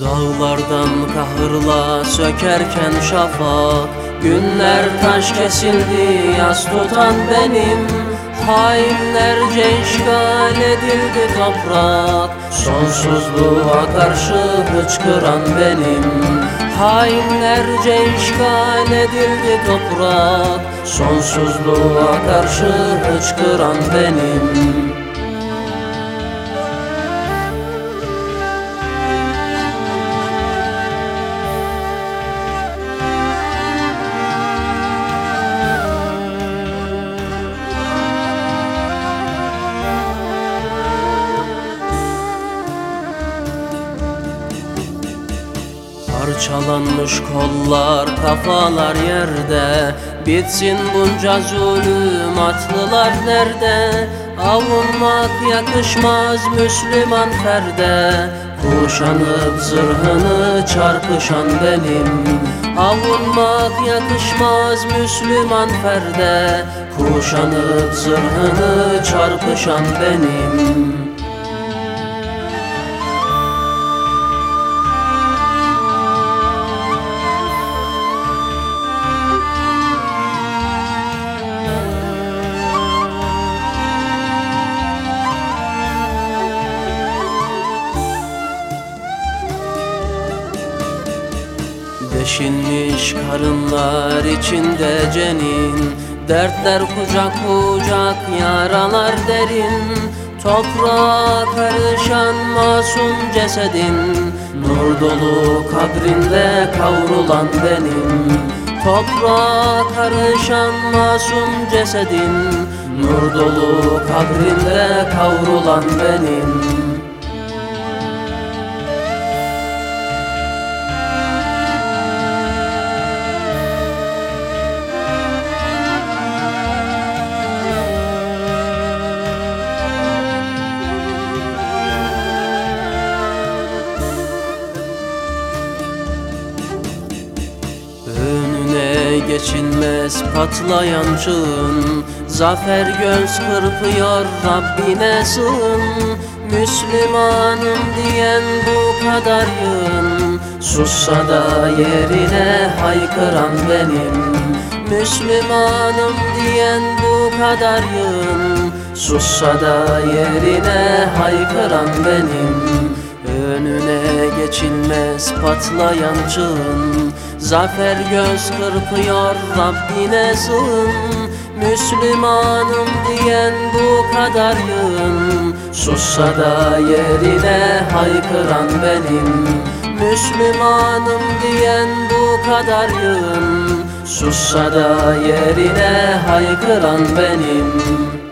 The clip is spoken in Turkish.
Kahırdan kahırla sökerken şafak. Günler taş kesildi yas tutan benim. Hainlerce işgal edildi toprak. Sonsuzluğa karşı hıçkıran benim. Hainlerce işgal edildi toprak. Sonsuzluğa karşı hıçkıran benim Parçalanmış kollar, kafalar yerde. Bitsin bunca zulüm, atlılar nerede? Avunmak yakışmaz Müslüman ferde. Kuşanıp zırhını çarpışan benim. Avunmak yakışmaz Müslüman ferde. Kuşanıp zırhını çarpışan benim Deşinmiş karınlar içinde cenin. Dertler kucak kucak yaralar derin. Toprağa karışan masum cesedin. Nur dolu kabrinde kavrulan benim. Toprağa karışan masum cesedin. Nur dolu kabrinde kavrulan benim Önüne geçilmez patlayan çığın. Zafer göz kırpıyor Rabbine sığın. Müslümanım diyen bu kadar yığın. Sussa da yerine haykıran benim. Müslümanım diyen bu kadar yığın. Sussa da yerine haykıran benim Önüne geçilmez patlayan çığın. Zafer göz kırpıyor Rabbine sığın. Müslümanım diyen bu kadar yığın. Sussa da yerine haykıran benim. Müslümanım diyen bu kadar yığın. Sussa da yerine haykıran benim